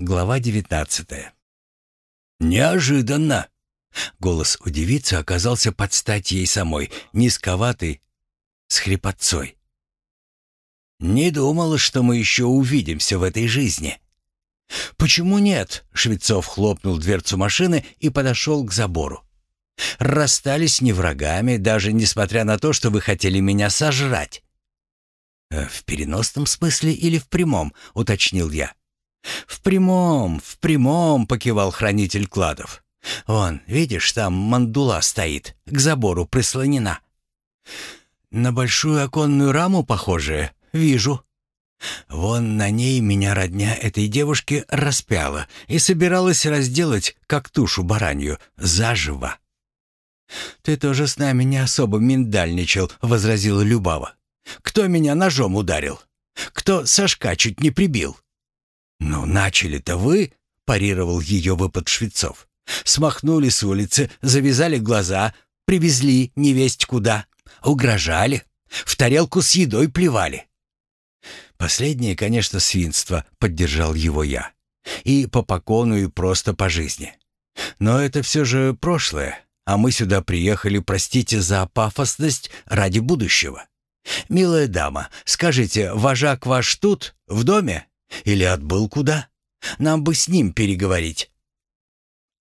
Глава девятнадцатая. «Неожиданно!» Голос у девицы оказался под стать ей самой, низковатый, с хрипотцой. «Не думала, что мы еще увидимся в этой жизни». «Почему нет?» — Швецов хлопнул дверцу машины и подошел к забору. «Расстались не врагами, даже несмотря на то, что вы хотели меня сожрать». «Э, «В переносном смысле или в прямом?» — уточнил я. «В прямом, в прямом», — покивал хранитель кладов. «Вон, видишь, там мандула стоит, к забору прислонена». «На большую оконную раму похожая? Вижу». Вон на ней меня родня этой девушки распяла и собиралась разделать, как тушу баранью, заживо. «Ты тоже с нами не особо миндальничал», — возразила Любава. «Кто меня ножом ударил? Кто Сашка чуть не прибил?» «Ну, начали-то вы», — парировал ее выпад Швецов. «Смахнули с улицы, завязали глаза, привезли невесть куда, угрожали, в тарелку с едой плевали». «Последнее, конечно, свинство», — поддержал его я. «И по покону, и просто по жизни. Но это все же прошлое, а мы сюда приехали, простите за пафосность, ради будущего. Милая дама, скажите, вожак ваш тут, в доме?» Или отбыл куда? Нам бы с ним переговорить».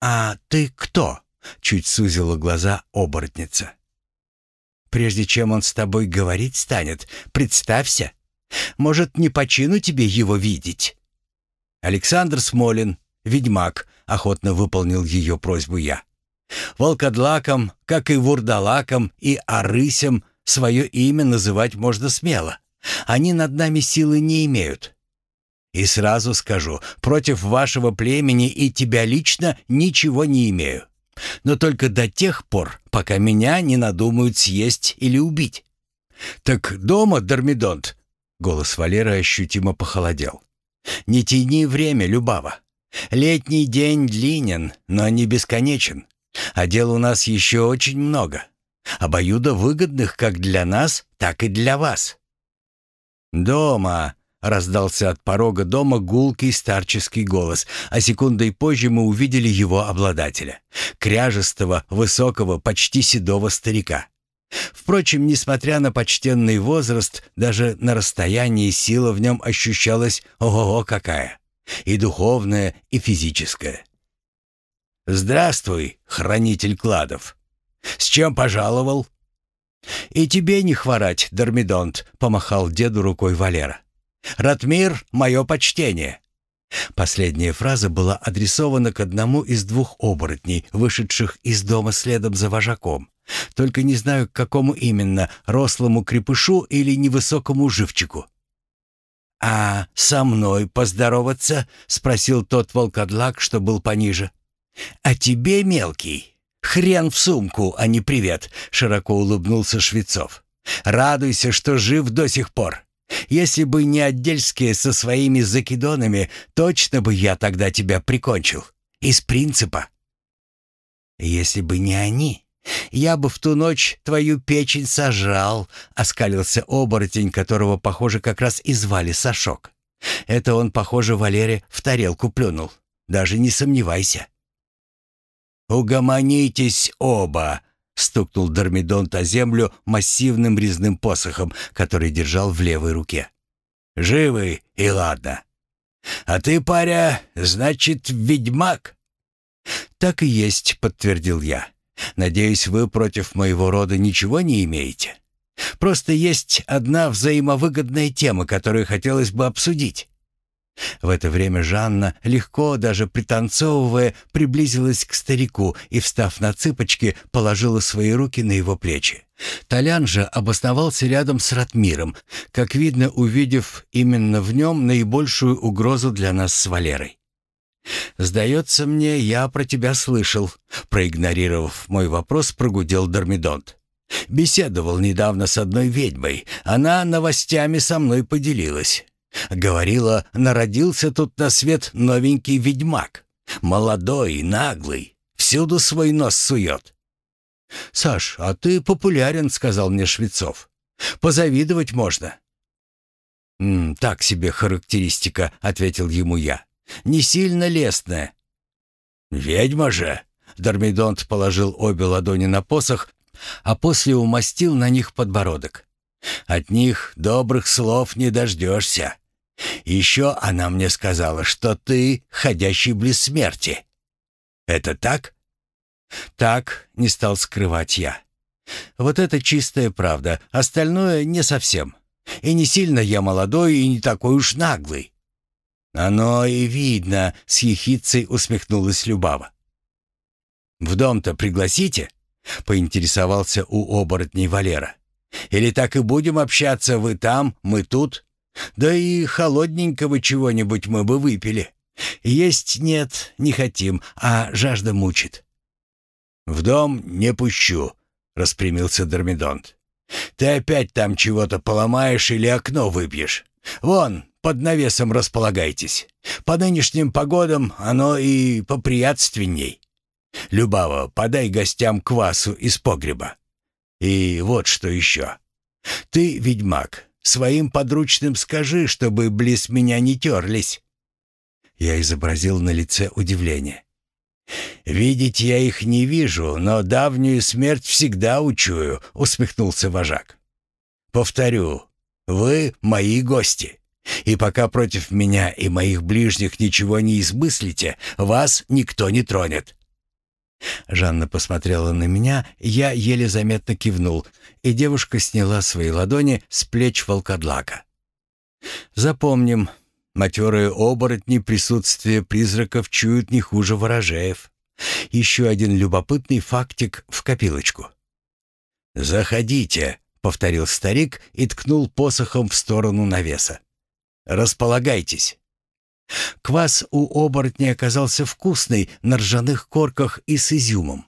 «А ты кто?» — чуть сузила глаза оборотница. «Прежде чем он с тобой говорить станет, представься. Может, не по чину тебе его видеть?» «Александр Смолин, ведьмак», — охотно выполнил ее просьбу я. «Волкодлаком, как и вурдалаком и арысем, свое имя называть можно смело. Они над нами силы не имеют. И сразу скажу, против вашего племени и тебя лично ничего не имею. Но только до тех пор, пока меня не надумают съесть или убить. Так дома, Дормидонт, голос Валеры ощутимо похолодел. Не тяни время, Любава. Летний день длинен, но не бесконечен. А дел у нас еще очень много. Обоюдо выгодных как для нас, так и для вас. «Дома!» Раздался от порога дома гулкий старческий голос, а секундой позже мы увидели его обладателя. Кряжестого, высокого, почти седого старика. Впрочем, несмотря на почтенный возраст, даже на расстоянии сила в нем ощущалась ого-го какая. И духовная, и физическая. «Здравствуй, хранитель кладов. С чем пожаловал?» «И тебе не хворать, Дормидонт», — помахал деду рукой Валера. Ратмир, мое почтение!» Последняя фраза была адресована к одному из двух оборотней, вышедших из дома следом за вожаком. Только не знаю, к какому именно, рослому крепышу или невысокому живчику. «А со мной поздороваться?» — спросил тот волкодлак, что был пониже. «А тебе, мелкий, хрен в сумку, а не привет!» — широко улыбнулся Швецов. «Радуйся, что жив до сих пор. Если бы не отдельские со своими закидонами, точно бы я тогда тебя прикончил. Из принципа. Если бы не они, я бы в ту ночь твою печень сожрал, оскалился оборотень, которого, похоже, как раз и звали Сашок. Это он, похоже, Валере в тарелку плюнул. Даже не сомневайся. «Угомонитесь оба!» Стукнул Дормидонт о землю массивным резным посохом, который держал в левой руке. «Живы, и ладно. А ты, паря, значит, ведьмак?» «Так и есть», — подтвердил я. «Надеюсь, вы против моего рода ничего не имеете? Просто есть одна взаимовыгодная тема, которую хотелось бы обсудить». В это время Жанна, легко, даже пританцовывая, приблизилась к старику и, встав на цыпочки, положила свои руки на его плечи. Толян же обосновался рядом с Ратмиром, как видно, увидев именно в нем наибольшую угрозу для нас с Валерой. «Сдается мне, я про тебя слышал», — проигнорировав мой вопрос, прогудел Дормидонт. «Беседовал недавно с одной ведьмой. Она новостями со мной поделилась. Говорила, народился тут на свет новенький ведьмак. Молодой, наглый, всюду свой нос сует. «Саш, а ты популярен», — сказал мне Швецов. «Позавидовать можно». «М, «Так себе характеристика», — ответил ему я. Не сильно лестная». «Ведьма же!» Дормидонт положил обе ладони на посох, а после умастил на них подбородок. «От них добрых слов не дождешься. Еще она мне сказала, что ты ходящий близ смерти. Это так?» «Так», — не стал скрывать я. «Вот это чистая правда, остальное не совсем. И не сильно я молодой и не такой уж наглый». «Оно и видно», — с ехицей усмехнулась Любава. «В дом-то пригласите?» — поинтересовался у оборотней Валера. «Или так и будем общаться, вы там, мы тут? Да и холодненького чего-нибудь мы бы выпили. Есть нет, не хотим, а жажда мучит». «В дом не пущу», — распрямился Дормидонт. «Ты опять там чего-то поломаешь или окно выбьешь. Вон, под навесом располагайтесь. По нынешним погодам оно и поприятственней». Любава, подай гостям квасу из погреба. И вот что еще. Ты, ведьмак, своим подручным скажи, чтобы близ меня не терлись». Я изобразил на лице удивление. «Видеть я их не вижу, но давнюю смерть всегда учую», — усмехнулся вожак. «Повторю, вы мои гости, и пока против меня и моих ближних ничего не измыслите, вас никто не тронет. Жанна посмотрела на меня, я еле заметно кивнул, и девушка сняла свои ладони с плеч волкодлака. «Запомним, матерые оборотни присутствие призраков чуют не хуже ворожеев. Еще один любопытный фактик в копилочку». «Заходите», — повторил старик и ткнул посохом в сторону навеса. «Располагайтесь». Квас у оборотня оказался вкусный, на ржаных корках и с изюмом.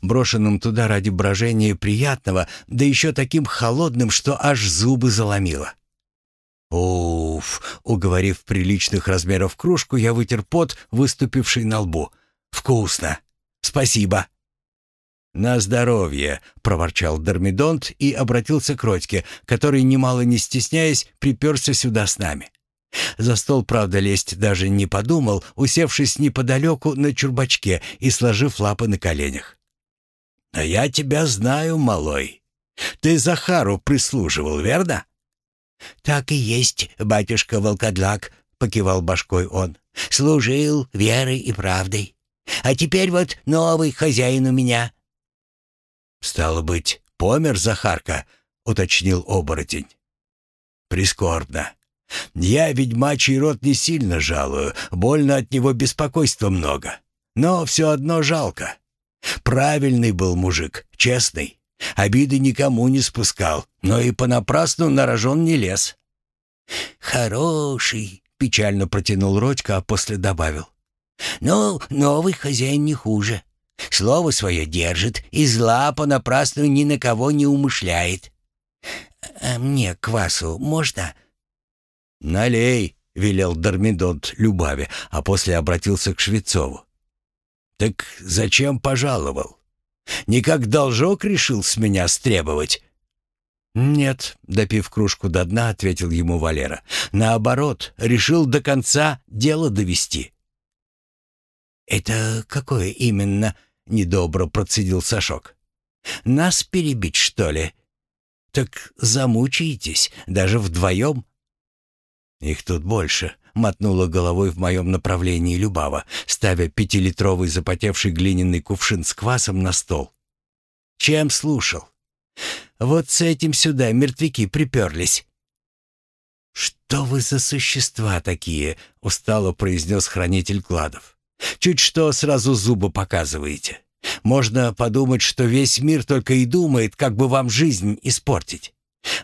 Брошенным туда ради брожения приятного, да еще таким холодным, что аж зубы заломило. «Уф!» — уговорив приличных размеров кружку, я вытер пот, выступивший на лбу. «Вкусно! Спасибо!» «На здоровье!» — проворчал Дормидонт и обратился к Родьке, который, немало не стесняясь, приперся сюда с нами. За стол, правда, лезть даже не подумал, усевшись неподалеку на чурбачке и сложив лапы на коленях. «А я тебя знаю, малой. Ты Захару прислуживал, верно?» «Так и есть, батюшка Волкодлак», — покивал башкой он. «Служил верой и правдой. А теперь вот новый хозяин у меня». «Стало быть, помер Захарка», — уточнил оборотень. «Прискорбно. Я ведьмачий род не сильно жалую, больно от него беспокойства много. Но все одно жалко. Правильный был мужик, честный. Обиды никому не спускал, но и понапрасну на рожон не лез. «Хороший», — печально протянул Родька, а после добавил. «Ну, новый хозяин не хуже. Слово свое держит и зла понапрасну ни на кого не умышляет. А мне квасу можно?» «Налей», — велел Дормидонт Любави, а после обратился к Швецову. «Так зачем пожаловал? Никак должок решил с меня стребовать?» «Нет», — допив кружку до дна, ответил ему Валера. «Наоборот, решил до конца дело довести». «Это какое именно?» — недобро процедил Сашок. «Нас перебить, что ли?» «Так замучаетесь, даже вдвоем?» «Их тут больше», — мотнула головой в моем направлении Любава, ставя пятилитровый запотевший глиняный кувшин с квасом на стол. «Чем слушал?» «Вот с этим сюда мертвяки приперлись». «Что вы за существа такие?» — устало произнес хранитель кладов. «Чуть что сразу зубы показываете. Можно подумать, что весь мир только и думает, как бы вам жизнь испортить.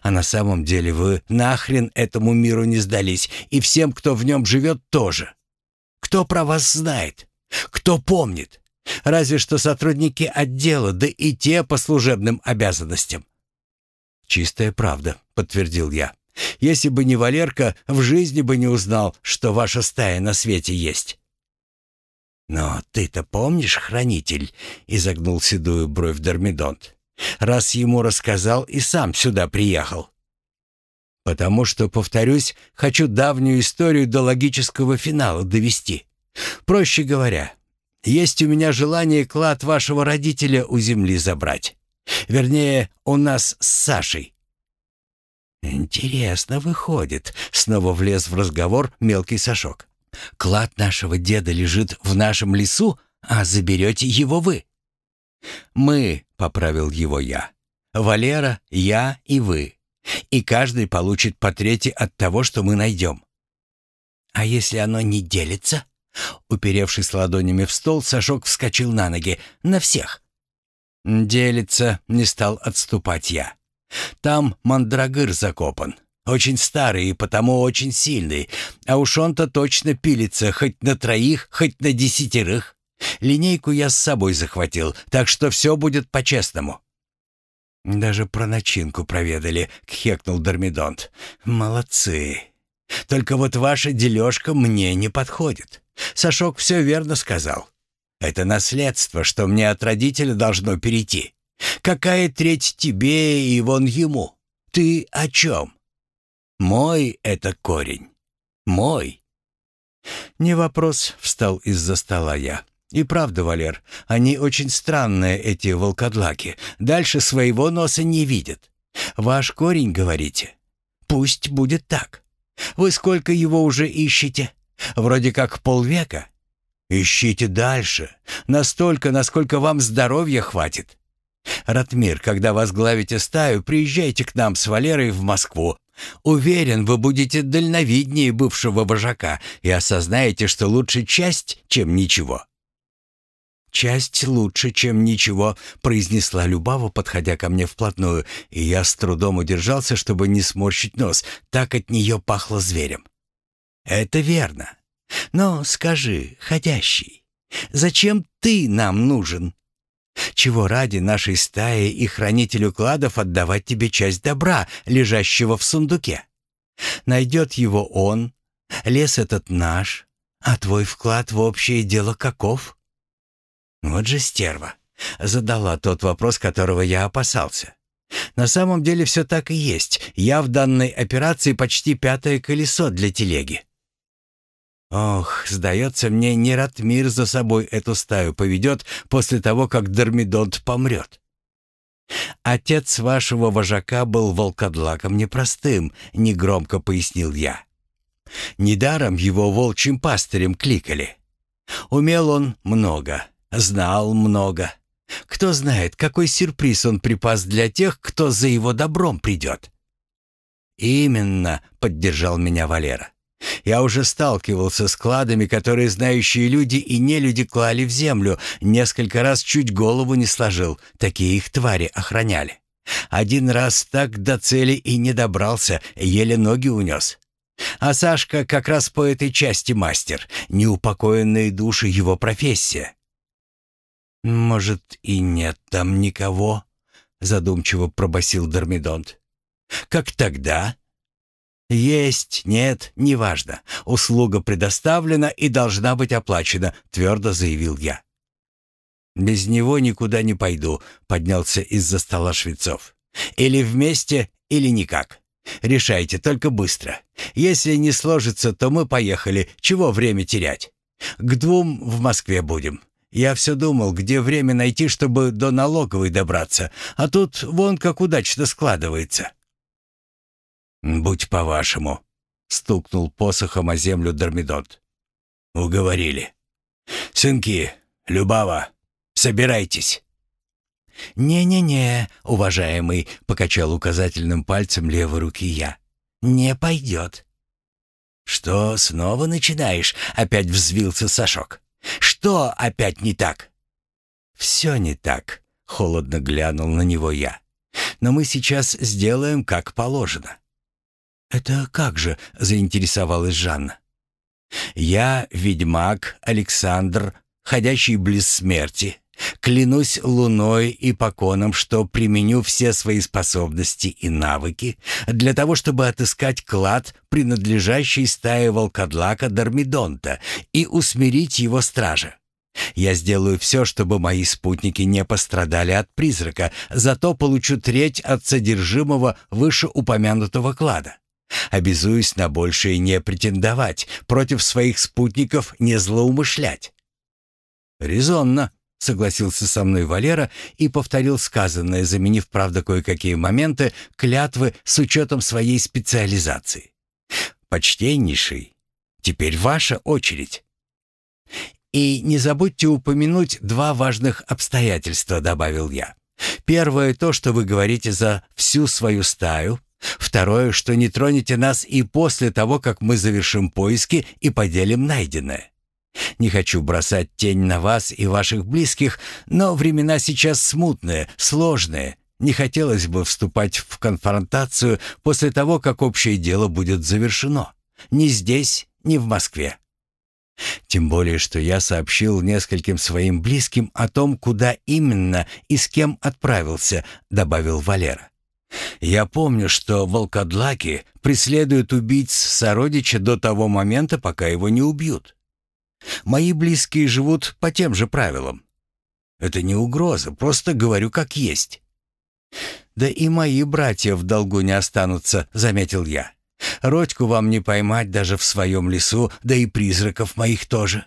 А на самом деле вы нахрен этому миру не сдались, и всем, кто в нем живет, тоже. Кто про вас знает? Кто помнит? Разве что сотрудники отдела, да и те по служебным обязанностям. «Чистая правда», — подтвердил я. «Если бы не Валерка, в жизни бы не узнал, что ваша стая на свете есть». «Но ты-то помнишь, хранитель?» — изогнул седую бровь Дормидонт раз ему рассказал и сам сюда приехал. Потому что, повторюсь, хочу давнюю историю до логического финала довести. Проще говоря, есть у меня желание клад вашего родителя у земли забрать. Вернее, у нас с Сашей. Интересно выходит, снова влез в разговор мелкий Сашок. Клад нашего деда лежит в нашем лесу, а заберете его вы. Мы, поправил его я. Валера, я и вы. И каждый получит по трети от того, что мы найдем. А если оно не делится? Уперевшись ладонями в стол, Сашок вскочил на ноги. На всех. Делится, не стал отступать я. Там мандрагыр закопан. Очень старый и потому очень сильный. А уж он-то точно пилится хоть на троих, хоть на десятерых. Линейку я с собой захватил, так что все будет по-честному. «Даже про начинку проведали», — кхекнул Дормидонт. «Молодцы. Только вот ваша дележка мне не подходит. Сашок все верно сказал. Это наследство, что мне от родителя должно перейти. Какая треть тебе и вон ему? Ты о чем? Мой это корень. Мой. Не вопрос, встал из-за стола я. И правда, Валер, они очень странные, эти волкодлаки. Дальше своего носа не видят. Ваш корень, говорите? Пусть будет так. Вы сколько его уже ищете? Вроде как полвека. Ищите дальше. Настолько, насколько вам здоровья хватит. Ратмир, когда возглавите стаю, приезжайте к нам с Валерой в Москву. Уверен, вы будете дальновиднее бывшего вожака и осознаете, что лучше часть, чем ничего. «Часть лучше, чем ничего», — произнесла Любава, подходя ко мне вплотную, и я с трудом удержался, чтобы не сморщить нос, так от нее пахло зверем. «Это верно. Но скажи, ходящий, зачем ты нам нужен? Чего ради нашей стае и хранителю кладов отдавать тебе часть добра, лежащего в сундуке? Найдет его он, лес этот наш, а твой вклад в общее дело каков?» Вот же стерва. Задала тот вопрос, которого я опасался. На самом деле все так и есть. Я в данной операции почти пятое колесо для телеги. Ох, сдается мне, не Ратмир за собой эту стаю поведет после того, как Дормидонт помрет. «Отец вашего вожака был волкодлаком непростым», — негромко пояснил я. «Недаром его волчьим пастырем кликали. Умел он много, Знал много. Кто знает, какой сюрприз он припас для тех, кто за его добром придет. «Именно», — поддержал меня Валера. «Я уже сталкивался с кладами, которые знающие люди и нелюди клали в землю. Несколько раз чуть голову не сложил, такие их твари охраняли. Один раз так до цели и не добрался, еле ноги унес. А Сашка как раз по этой части мастер, неупокоенные души его профессия. «Может, и нет там никого?» — задумчиво пробасил Дормидонт. «Как тогда?» «Есть, нет, неважно. Услуга предоставлена и должна быть оплачена», — твердо заявил я. «Без него никуда не пойду», — поднялся из-за стола Швецов. «Или вместе, или никак. Решайте, только быстро. Если не сложится, то мы поехали. Чего время терять? К двум в Москве будем. Я все думал, где время найти, чтобы до налоговой добраться, а тут вон как удачно складывается». «Будь по-вашему», — стукнул посохом о землю Дормидонт. «Уговорили. Сынки, Любава, собирайтесь». «Не-не-не, уважаемый», — покачал указательным пальцем левой руки я. «Не пойдет». «Что, снова начинаешь?» — опять взвился Сашок. Что опять не так?» «Все не так», — холодно глянул на него я. «Но мы сейчас сделаем как положено». «Это как же?» — заинтересовалась Жанна. «Я, ведьмак Александр, ходящий близ смерти, Клянусь луной и поконом, что применю все свои способности и навыки для того, чтобы отыскать клад, принадлежащий стае волкодлака Дормидонта, и усмирить его стража. Я сделаю все, чтобы мои спутники не пострадали от призрака, зато получу треть от содержимого вышеупомянутого клада. Обязуюсь на большее не претендовать, против своих спутников не злоумышлять». «Резонно», — согласился со мной Валера и повторил сказанное, заменив, правда, кое-какие моменты клятвы с учетом своей специализации. «Почтеннейший, теперь ваша очередь». «И не забудьте упомянуть два важных обстоятельства», — добавил я. «Первое — то, что вы говорите за всю свою стаю. Второе, что не тронете нас и после того, как мы завершим поиски и поделим найденное. Не хочу бросать тень на вас и ваших близких, но времена сейчас смутные, сложные. Не хотелось бы вступать в конфронтацию после того, как общее дело будет завершено. Ни здесь, ни в Москве. Тем более, что я сообщил нескольким своим близким о том, куда именно и с кем отправился, добавил Валера. Я помню, что волкодлаки преследуют убийц сородича до того момента, пока его не убьют. Мои близкие живут по тем же правилам. Это не угроза, просто говорю как есть. Да и мои братья в долгу не останутся, заметил я. Родьку вам не поймать даже в своем лесу, да и призраков моих тоже.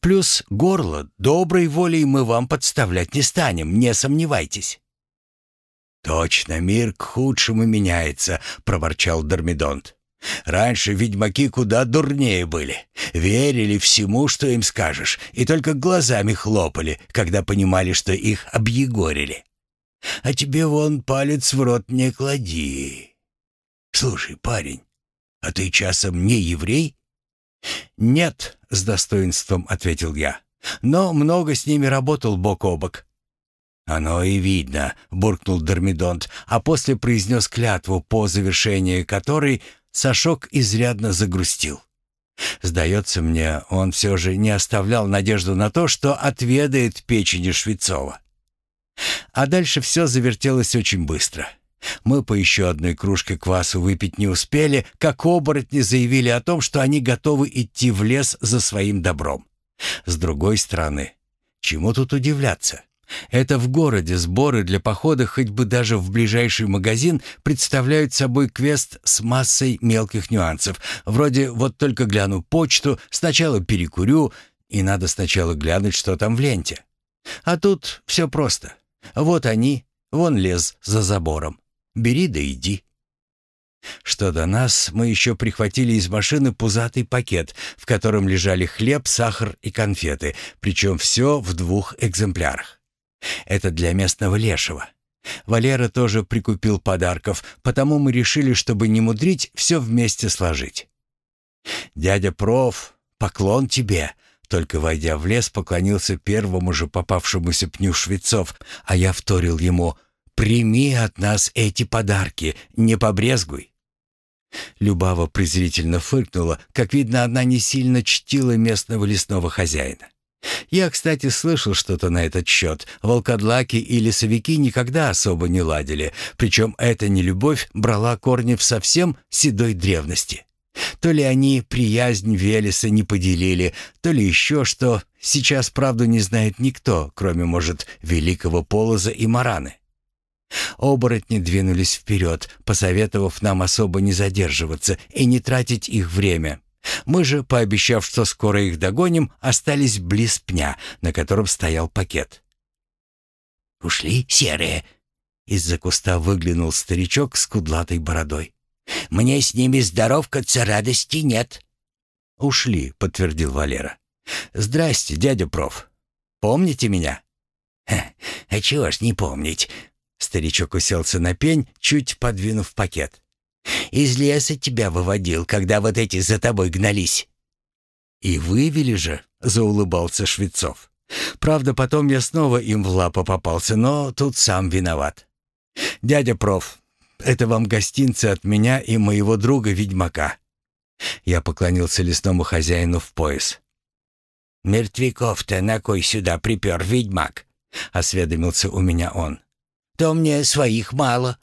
Плюс горло доброй волей мы вам подставлять не станем, не сомневайтесь. «Точно, мир к худшему меняется», — проворчал Дормидонт. «Раньше ведьмаки куда дурнее были. Верили всему, что им скажешь, и только глазами хлопали, когда понимали, что их объегорили. А тебе вон палец в рот не клади. Слушай, парень, а ты часом не еврей?» «Нет», — с достоинством ответил я, — «но много с ними работал бок о бок». «Оно и видно», — буркнул Дормидонт, а после произнес клятву, по завершении которой Сашок изрядно загрустил. Сдается мне, он все же не оставлял надежду на то, что отведает печени Швецова. А дальше все завертелось очень быстро. Мы по еще одной кружке квасу выпить не успели, как оборотни заявили о том, что они готовы идти в лес за своим добром. С другой стороны, чему тут удивляться? Это в городе сборы для похода хоть бы даже в ближайший магазин представляют собой квест с массой мелких нюансов. Вроде вот только гляну почту, сначала перекурю, и надо сначала глянуть, что там в ленте. А тут все просто. Вот они, вон лес за забором. Бери да иди. Что до нас, мы еще прихватили из машины пузатый пакет, в котором лежали хлеб, сахар и конфеты, причем все в двух экземплярах. Это для местного лешего. Валера тоже прикупил подарков, потому мы решили, чтобы не мудрить, все вместе сложить. «Дядя проф, поклон тебе!» Только войдя в лес, поклонился первому же попавшемуся пню швецов, а я вторил ему «Прими от нас эти подарки, не побрезгуй!» Любава презрительно фыркнула, как видно, она не сильно чтила местного лесного хозяина. Я, кстати, слышал что-то на этот счет. Волкодлаки и лесовики никогда особо не ладили, причем эта нелюбовь брала корни в совсем седой древности. То ли они приязнь Велеса не поделили, то ли еще что. Сейчас правду не знает никто, кроме, может, великого Полоза и Мараны. Оборотни двинулись вперед, посоветовав нам особо не задерживаться и не тратить их время. Мы же, пообещав, что скоро их догоним, остались близ пня, на котором стоял пакет. «Ушли серые?» Из-за куста выглянул старичок с кудлатой бородой. «Мне с ними здоровкаться радости нет». «Ушли», — подтвердил Валера. «Здрасте, дядя проф. Помните меня?» «А чего ж не помнить?» Старичок уселся на пень, чуть подвинув пакет. Из леса тебя выводил, когда вот эти за тобой гнались». «И вывели же», — заулыбался Швецов. «Правда, потом я снова им в лапу попался, но тут сам виноват. Дядя проф, это вам гостинцы от меня и моего друга-ведьмака». Я поклонился лесному хозяину в пояс. «Мертвяков-то на кой сюда припер ведьмак?» — осведомился у меня он. «То мне своих мало».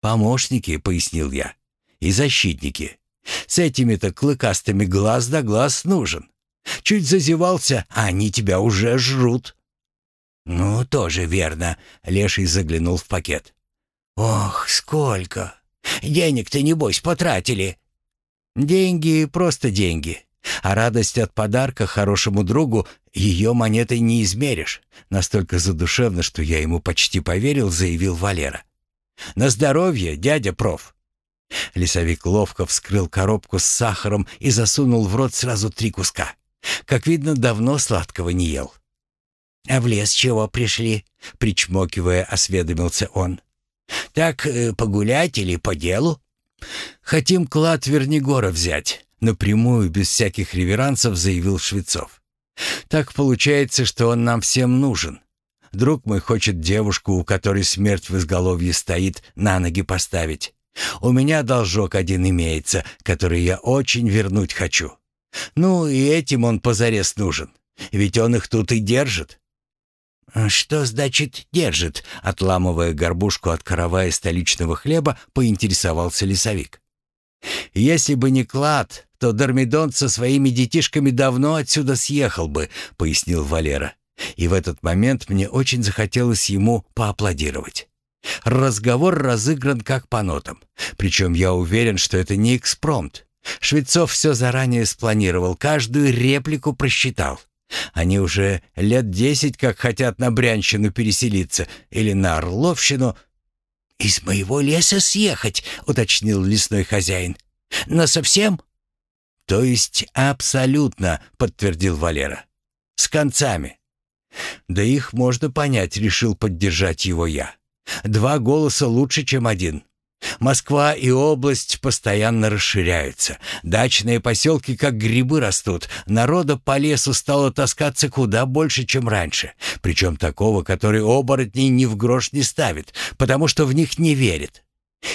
«Помощники», — пояснил я, — «и защитники. С этими-то клыкастыми глаз да глаз нужен. Чуть зазевался, а они тебя уже жрут». «Ну, тоже верно», — Леший заглянул в пакет. «Ох, сколько! Денег-то, небось, потратили». «Деньги — просто деньги. А радость от подарка хорошему другу ее монетой не измеришь. Настолько задушевно, что я ему почти поверил, заявил Валера. «На здоровье, дядя проф!» Лесовик ловко вскрыл коробку с сахаром и засунул в рот сразу три куска. Как видно, давно сладкого не ел. «А в лес чего пришли?» — причмокивая, осведомился он. «Так э, погулять или по делу?» «Хотим клад Вернигора взять», — напрямую, без всяких реверансов, заявил Швецов. «Так получается, что он нам всем нужен. Друг мой хочет девушку, у которой смерть в изголовье стоит, на ноги поставить. У меня должок один имеется, который я очень вернуть хочу. Ну и этим он позарез нужен, ведь он их тут и держит. «Что значит держит?» — отламывая горбушку от каравая столичного хлеба, поинтересовался лесовик. «Если бы не клад, то Дормидон со своими детишками давно отсюда съехал бы», — пояснил Валера. И в этот момент мне очень захотелось ему поаплодировать. Разговор разыгран как по нотам. Причем я уверен, что это не экспромт. Швецов все заранее спланировал, каждую реплику просчитал. Они уже лет десять как хотят на Брянщину переселиться или на Орловщину. «Из моего леса съехать», — уточнил лесной хозяин. «Но совсем?» «То есть абсолютно», — подтвердил Валера. «С концами». «Да их можно понять», — решил поддержать его я. «Два голоса лучше, чем один. Москва и область постоянно расширяются. Дачные поселки как грибы растут. Народа по лесу стало таскаться куда больше, чем раньше. Причем такого, который оборотней ни в грош не ставит, потому что в них не верит.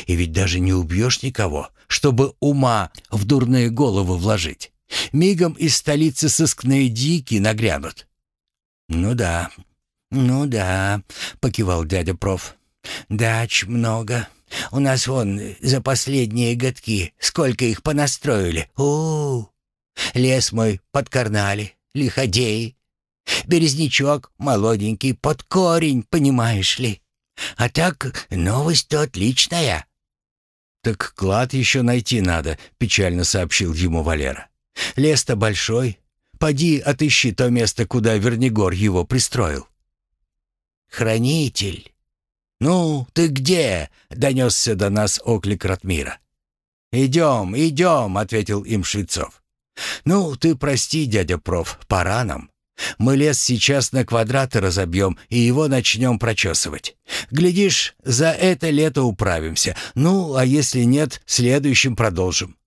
И ведь даже не убьешь никого, чтобы ума в дурные головы вложить. Мигом из столицы сыскные дики нагрянут. «Ну да, ну да», — покивал дядя проф. «Дач много». У нас вон за последние годки сколько их понастроили. У, -у, -у. Лес мой подкарнали, лиходеи. Березнячок молоденький, под корень, понимаешь ли. А так новость-то отличная». «Так клад еще найти надо», — печально сообщил ему Валера. «Лес-то большой. Поди отыщи то место, куда Вернигор его пристроил». «Хранитель, «Ну, ты где?» — донесся до нас оклик Ратмира. «Идем, идем», — ответил им Швецов. «Ну, ты прости, дядя проф, пора нам. Мы лес сейчас на квадраты разобьем и его начнем прочесывать. Глядишь, за это лето управимся. Ну, а если нет, следующим продолжим.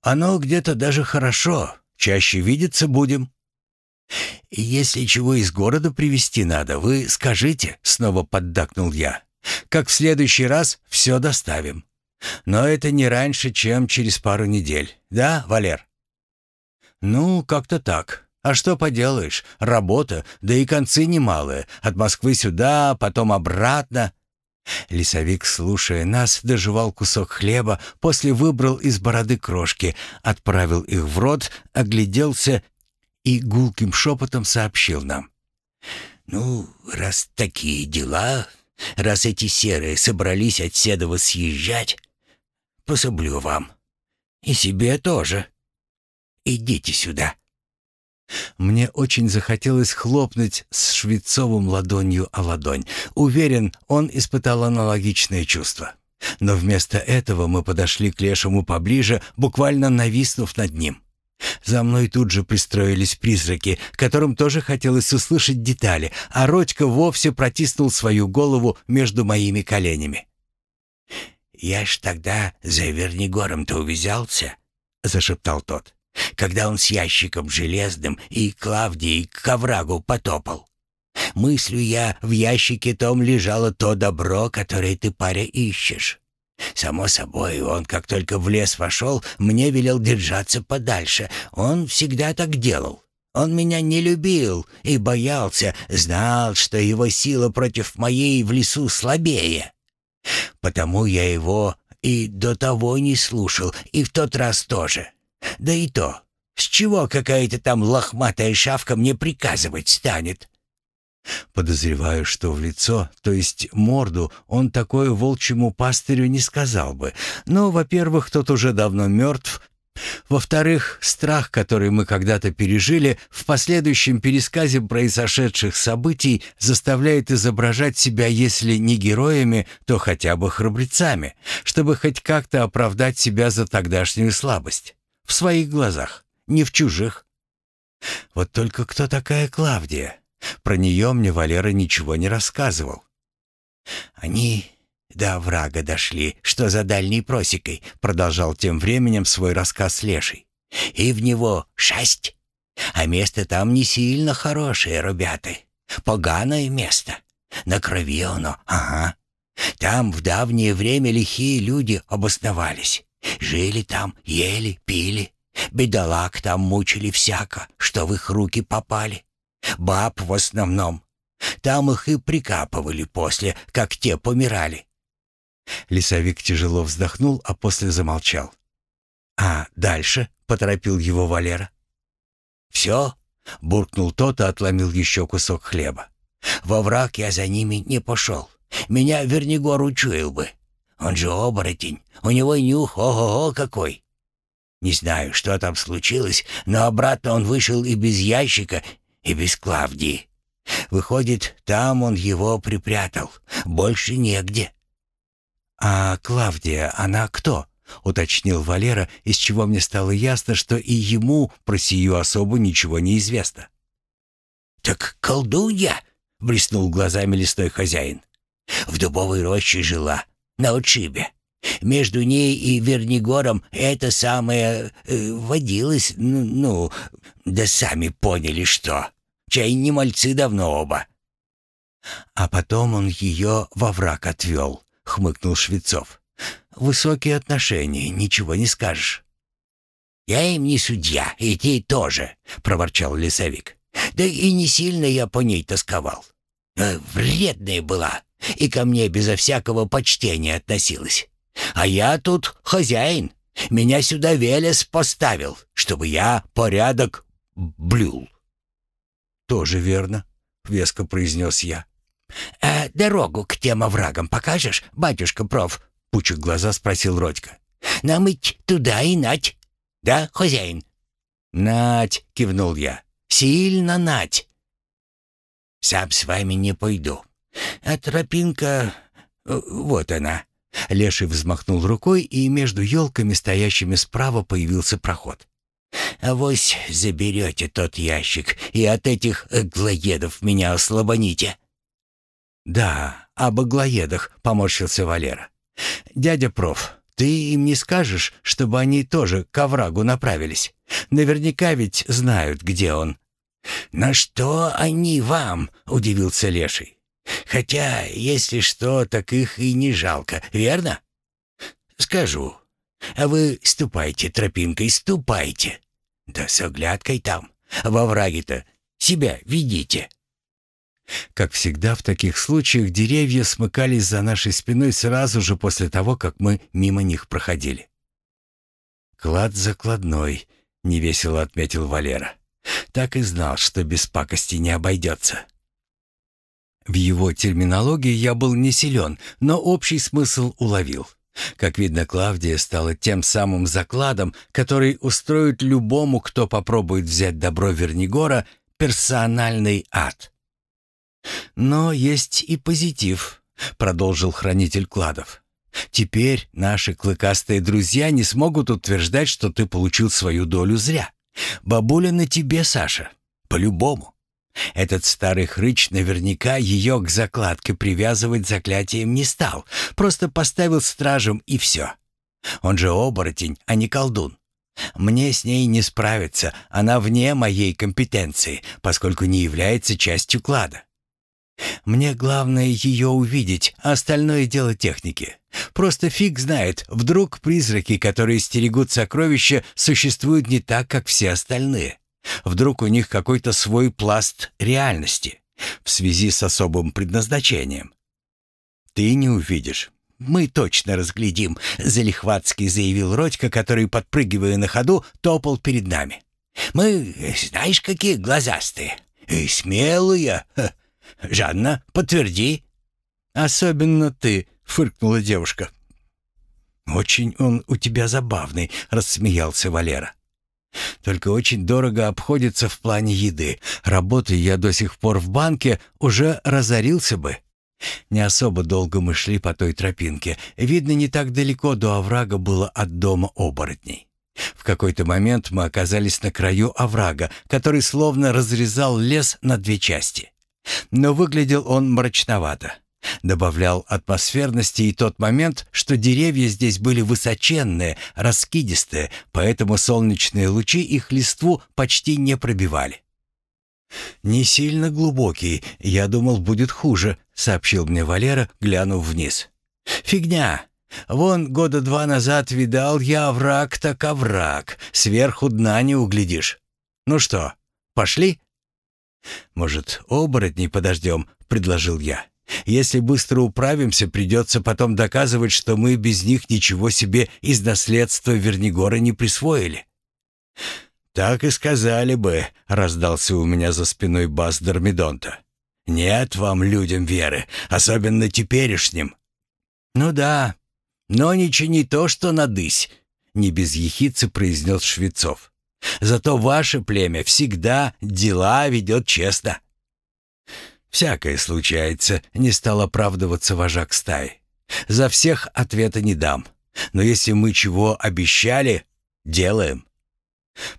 Оно где-то даже хорошо, чаще видеться будем». «Если чего из города привезти надо, вы скажите», — снова поддакнул я. «Как в следующий раз все доставим. Но это не раньше, чем через пару недель. Да, Валер?» «Ну, как-то так. А что поделаешь? Работа, да и концы немалые. От Москвы сюда, потом обратно». Лесовик, слушая нас, доживал кусок хлеба, после выбрал из бороды крошки, отправил их в рот, огляделся и гулким шепотом сообщил нам. «Ну, раз такие дела, раз эти серые собрались от Седова съезжать, пособлю вам. И себе тоже. Идите сюда». Мне очень захотелось хлопнуть с Швецовым ладонью о ладонь. Уверен, он испытал аналогичное чувство. Но вместо этого мы подошли к Лешему поближе, буквально нависнув над ним. За мной тут же пристроились призраки, которым тоже хотелось услышать детали, а Родька вовсе протиснул свою голову между моими коленями. «Я ж тогда за Вернигором-то увязался», — зашептал тот, «когда он с ящиком железным и Клавдией к коврагу потопал. Мыслю я, в ящике том лежало то добро, которое ты, паря, ищешь. Само собой, он, как только в лес вошел, мне велел держаться подальше. Он всегда так делал. Он меня не любил и боялся, знал, что его сила против моей в лесу слабее. Потому я его и до того не слушал, и в тот раз тоже. Да и то, с чего какая-то там лохматая шавка мне приказывать станет? Подозреваю, что в лицо, то есть морду, он такое волчьему пастырю не сказал бы. Но, во-первых, тот уже давно мертв, во-вторых, страх, который мы когда-то пережили, в последующем пересказе произошедших событий заставляет изображать себя, если не героями, то хотя бы храбрецами, чтобы хоть как-то оправдать себя за тогдашнюю слабость. В своих глазах, не в чужих. Вот только кто такая Клавдия? Про нее мне Валера ничего не рассказывал. Они до врага дошли, что за дальней просекой», — продолжал тем временем свой рассказ Леший. «И в него шесть. А место там не сильно хорошее, ребята. Поганое место. На крови оно, ага. Там в давнее время лихие люди обосновались. Жили там, ели, пили. Бедолаг там мучили всяко, что в их руки попали. Баб в основном. Там их и прикапывали после, как те помирали. Лесовик тяжело вздохнул, а после замолчал. «А дальше?» — поторопил его Валера. «Все?» — буркнул тот и отломил еще кусок хлеба. «Во враг я за ними не пошел. Меня Вернигор учуял бы. Он же оборотень, у него нюх ого-го какой!» Не знаю, что там случилось, но обратно он вышел и без ящика, и без Клавдии. Выходит, там он его припрятал. Больше негде. «А Клавдия, она кто?» — уточнил Валера, из чего мне стало ясно, что и ему про сию особу ничего не известно. «Так колдунья!» — блеснул глазами лесной хозяин. «В дубовой роще жила, на отшибе. Между ней и Вернигором это самое э, водилось, ну, ну, да сами поняли, что. Чай не мальцы давно оба». А потом он ее во враг отвел, хмыкнул Швецов. «Высокие отношения, ничего не скажешь». «Я им не судья, и ты тоже», — проворчал лесовик. «Да и не сильно я по ней тосковал. Э, вредная была, и ко мне безо всякого почтения относилась. А я тут хозяин. Меня сюда Велес поставил, чтобы я порядок блюл». «Тоже верно», — веско произнес я. «А дорогу к тем оврагам покажешь, батюшка проф?» — пучек глаза спросил Родька. «Нам идти туда и нать. Да, хозяин?» «Нать!» — кивнул я. «Сильно нать!» «Сам с вами не пойду. А тропинка... Э, вот она». Леший взмахнул рукой, и между елками, стоящими справа, появился проход. «Авось заберете тот ящик, и от этих глоедов меня ослабоните». «Да, об аглоедах», — поморщился Валера. «Дядя проф, ты им не скажешь, чтобы они тоже к оврагу направились? Наверняка ведь знают, где он». «На что они вам?» — удивился Леший. «Хотя, если что, так их и не жалко, верно?» «Скажу. А вы ступайте тропинкой, ступайте. Да с оглядкой там. Во враге-то себя видите». Как всегда в таких случаях деревья смыкались за нашей спиной сразу же после того, как мы мимо них проходили. «Клад закладной», — невесело отметил Валера. «Так и знал, что без пакости не обойдется». В его терминологии я был не силен, но общий смысл уловил. Как видно, Клавдия стала тем самым закладом, который устроит любому, кто попробует взять добро Вернигора, персональный ад. «Но есть и позитив», — продолжил хранитель кладов. «Теперь наши клыкастые друзья не смогут утверждать, что ты получил свою долю зря. Бабуля на тебе, Саша. По-любому. Этот старый хрыч наверняка ее к закладке привязывать заклятием не стал, просто поставил стражем и все. Он же оборотень, а не колдун. Мне с ней не справиться, она вне моей компетенции, поскольку не является частью клада. Мне главное ее увидеть, а остальное дело техники. Просто фиг знает, вдруг призраки, которые стерегут сокровища, существуют не так, как все остальные. Вдруг у них какой-то свой пласт реальности в связи с особым предназначением. Ты не увидишь. Мы точно разглядим, залихватски заявил Родька, который, подпрыгивая на ходу, топал перед нами. Мы, знаешь, какие глазастые и смелые. Жанна, подтверди». «Особенно ты», — фыркнула девушка. «Очень он у тебя забавный», — рассмеялся Валера. «Только очень дорого обходится в плане еды. Работая я до сих пор в банке, уже разорился бы». Не особо долго мы шли по той тропинке. Видно, не так далеко до оврага было от дома оборотней. В какой-то момент мы оказались на краю оврага, который словно разрезал лес на две части. Но выглядел он мрачновато. Добавлял атмосферности и тот момент, что деревья здесь были высоченные, раскидистые, поэтому солнечные лучи их листву почти не пробивали. «Не сильно глубокий, я думал, будет хуже», — сообщил мне Валера, глянув вниз. «Фигня. Вон года два назад видал я овраг так овраг, сверху дна не углядишь. Ну что, пошли?» «Может, оборотней подождем?» — предложил я. Если быстро управимся, придется потом доказывать, что мы без них ничего себе из наследства Вернигора не присвоили». «Так и сказали бы», — раздался у меня за спиной бас Дормидонта. «Нет вам, людям, веры, особенно теперешним». «Ну да, но не то, что надысь», — не без ехицы произнес Швецов. «Зато ваше племя всегда дела ведет честно». «Всякое случается», — не стал оправдываться вожак стаи. «За всех ответа не дам. Но если мы чего обещали, делаем».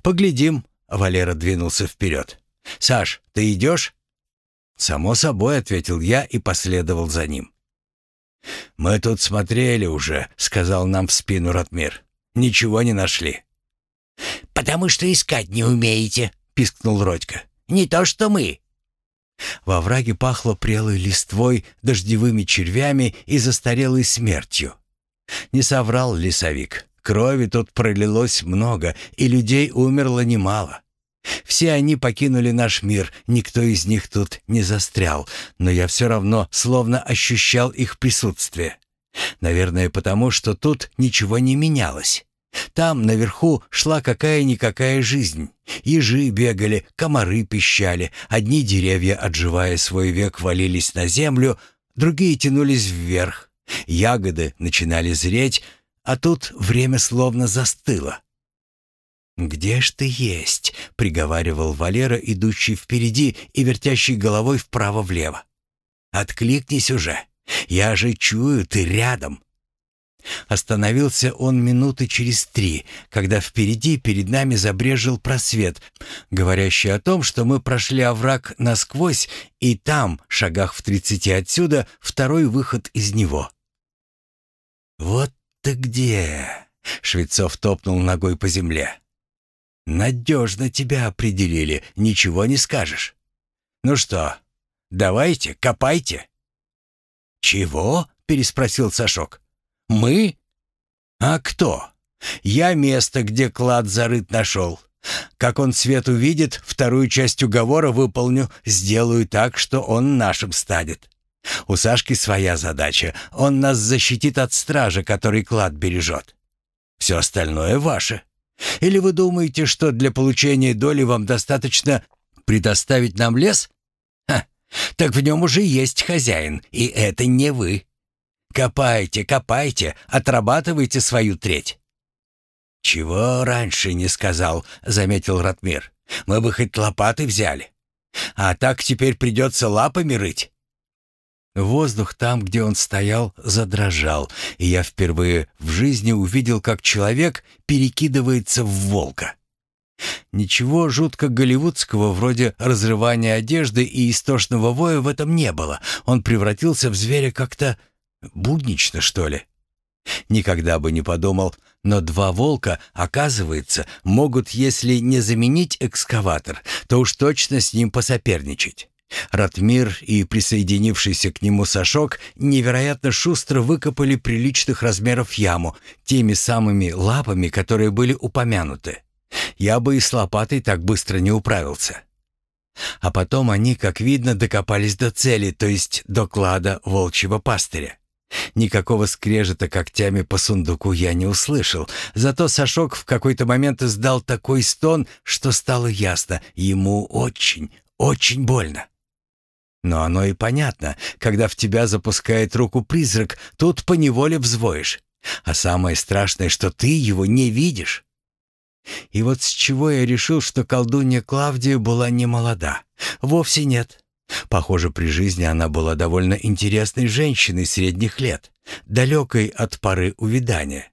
«Поглядим», — Валера двинулся вперед. «Саш, ты идешь?» «Само собой», — ответил я и последовал за ним. «Мы тут смотрели уже», — сказал нам в спину Ратмир. «Ничего не нашли». «Потому что искать не умеете», — пискнул Родька. «Не то что мы». Во враге пахло прелой листвой, дождевыми червями и застарелой смертью. Не соврал лесовик. Крови тут пролилось много, и людей умерло немало. Все они покинули наш мир, никто из них тут не застрял, но я все равно словно ощущал их присутствие. Наверное, потому что тут ничего не менялось. Там, наверху, шла какая-никакая жизнь. Ежи бегали, комары пищали, одни деревья, отживая свой век, валились на землю, другие тянулись вверх. Ягоды начинали зреть, а тут время словно застыло. «Где ж ты есть?» — приговаривал Валера, идущий впереди и вертящий головой вправо-влево. «Откликнись уже! Я же чую, ты рядом!» Остановился он минуты через три, когда впереди перед нами забрежил просвет, говорящий о том, что мы прошли овраг насквозь, и там, шагах в тридцати отсюда, второй выход из него. «Вот ты где!» — Швецов топнул ногой по земле. «Надежно тебя определили, ничего не скажешь. Ну что, давайте, копайте». «Чего?» — переспросил Сашок. «Мы? А кто? Я место, где клад зарыт нашел. Как он свет увидит, вторую часть уговора выполню, сделаю так, что он нашим станет. У Сашки своя задача. Он нас защитит от стража, который клад бережет. Все остальное ваше. Или вы думаете, что для получения доли вам достаточно предоставить нам лес? Ха, так в нем уже есть хозяин, и это не вы. Копайте, копайте, отрабатывайте свою треть. «Чего раньше не сказал?» — заметил Ратмир. «Мы бы хоть лопаты взяли. А так теперь придется лапами рыть». Воздух там, где он стоял, задрожал, и я впервые в жизни увидел, как человек перекидывается в волка. Ничего жутко голливудского вроде разрывания одежды и истошного воя в этом не было. Он превратился в зверя как-то Буднично, что ли? Никогда бы не подумал, но два волка, оказывается, могут, если не заменить экскаватор, то уж точно с ним посоперничать. Ратмир и присоединившийся к нему Сашок невероятно шустро выкопали приличных размеров яму теми самыми лапами, которые были упомянуты. Я бы и с лопатой так быстро не управился. А потом они, как видно, докопались до цели, то есть до клада волчьего пастыря. Никакого скрежета когтями по сундуку я не услышал, зато Сашок в какой-то момент издал такой стон, что стало ясно, ему очень, очень больно. Но оно и понятно, когда в тебя запускает руку призрак, тут поневоле взвоишь. А самое страшное, что ты его не видишь. И вот с чего я решил, что колдунья Клавдия была не молода. Вовсе нет. Похоже, при жизни она была довольно интересной женщиной средних лет, далекой от поры увядания.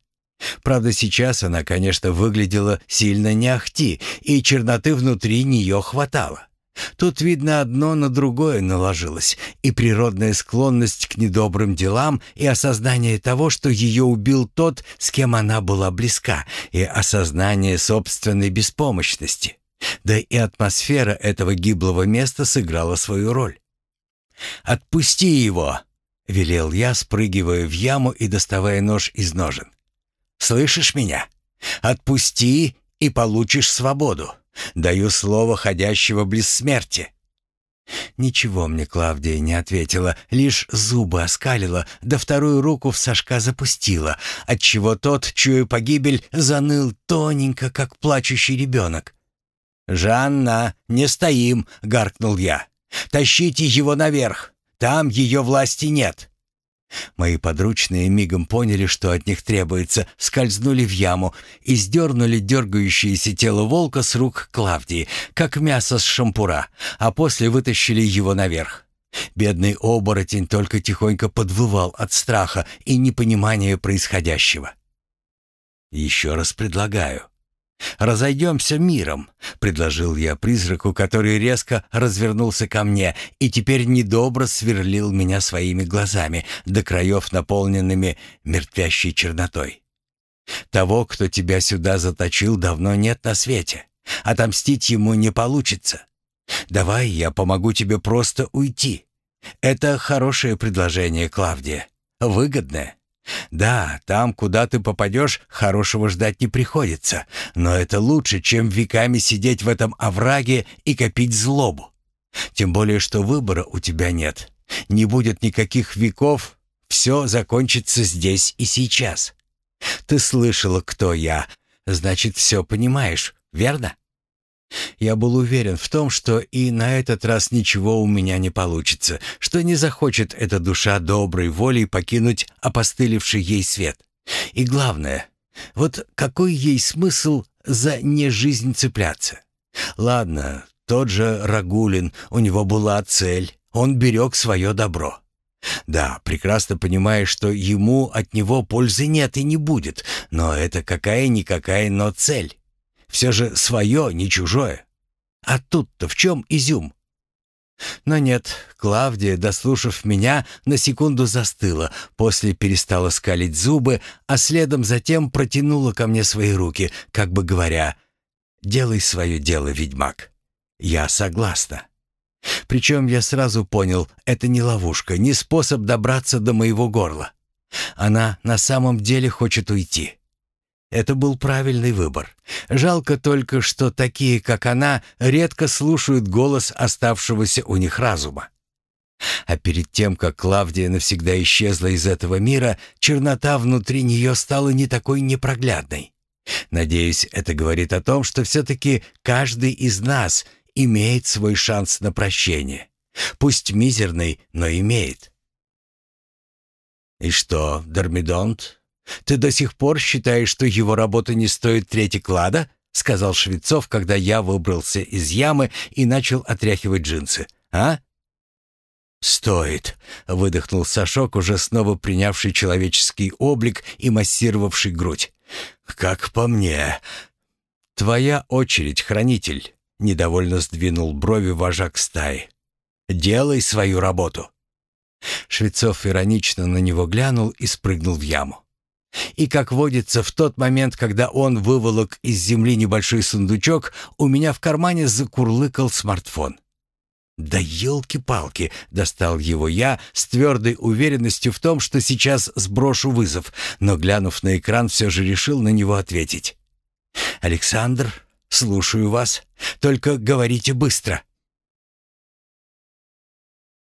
Правда, сейчас она, конечно, выглядела сильно не ахти, и черноты внутри нее хватало. Тут, видно, одно на другое наложилось, и природная склонность к недобрым делам, и осознание того, что ее убил тот, с кем она была близка, и осознание собственной беспомощности. Да и атмосфера этого гиблого места сыграла свою роль. «Отпусти его!» — велел я, спрыгивая в яму и доставая нож из ножен. «Слышишь меня? Отпусти, и получишь свободу. Даю слово ходящего близ смерти». Ничего мне Клавдия не ответила, лишь зубы оскалила, да вторую руку в Сашка запустила, отчего тот, чуя погибель, заныл тоненько, как плачущий ребенок. «Жанна, не стоим!» — гаркнул я. «Тащите его наверх! Там ее власти нет!» Мои подручные мигом поняли, что от них требуется, скользнули в яму и сдернули дергающееся тело волка с рук Клавдии, как мясо с шампура, а после вытащили его наверх. Бедный оборотень только тихонько подвывал от страха и непонимания происходящего. «Еще раз предлагаю», «Разойдемся миром», — предложил я призраку, который резко развернулся ко мне и теперь недобро сверлил меня своими глазами, до краев наполненными мертвящей чернотой. «Того, кто тебя сюда заточил, давно нет на свете. Отомстить ему не получится. Давай я помогу тебе просто уйти. Это хорошее предложение, Клавдия. Выгодное. Да, там, куда ты попадешь, хорошего ждать не приходится, но это лучше, чем веками сидеть в этом овраге и копить злобу. Тем более, что выбора у тебя нет. Не будет никаких веков, все закончится здесь и сейчас. Ты слышала, кто я, значит, все понимаешь, верно? Я был уверен в том, что и на этот раз ничего у меня не получится, что не захочет эта душа доброй волей покинуть опостылевший ей свет. И главное, вот какой ей смысл за нежизнь цепляться? Ладно, тот же Рагулин, у него была цель, он берег свое добро. Да, прекрасно понимая, что ему от него пользы нет и не будет, но это какая-никакая, но цель. Все же свое, не чужое. А тут-то в чем изюм? Но нет, Клавдия, дослушав меня, на секунду застыла, после перестала скалить зубы, а следом затем протянула ко мне свои руки, как бы говоря, «Делай свое дело, ведьмак. Я согласна». Причем я сразу понял, это не ловушка, не способ добраться до моего горла. Она на самом деле хочет уйти. Это был правильный выбор. Жалко только, что такие, как она, редко слушают голос оставшегося у них разума. А перед тем, как Клавдия навсегда исчезла из этого мира, чернота внутри нее стала не такой непроглядной. Надеюсь, это говорит о том, что все-таки каждый из нас имеет свой шанс на прощение. Пусть мизерный, но имеет. «И что, Дормидонт, «Ты до сих пор считаешь, что его работа не стоит трети клада?» — сказал Швецов, когда я выбрался из ямы и начал отряхивать джинсы. «А?» «Стоит», — выдохнул Сашок, уже снова принявший человеческий облик и массировавший грудь. «Как по мне...» «Твоя очередь, хранитель», — недовольно сдвинул брови вожак стаи. «Делай свою работу». Швецов иронично на него глянул и спрыгнул в яму. И, как водится, в тот момент, когда он выволок из земли небольшой сундучок, у меня в кармане закурлыкал смартфон. «Да елки-палки!» — достал его я с твердой уверенностью в том, что сейчас сброшу вызов, но, глянув на экран, все же решил на него ответить. «Александр, слушаю вас. Только говорите быстро».